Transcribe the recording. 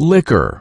liquor.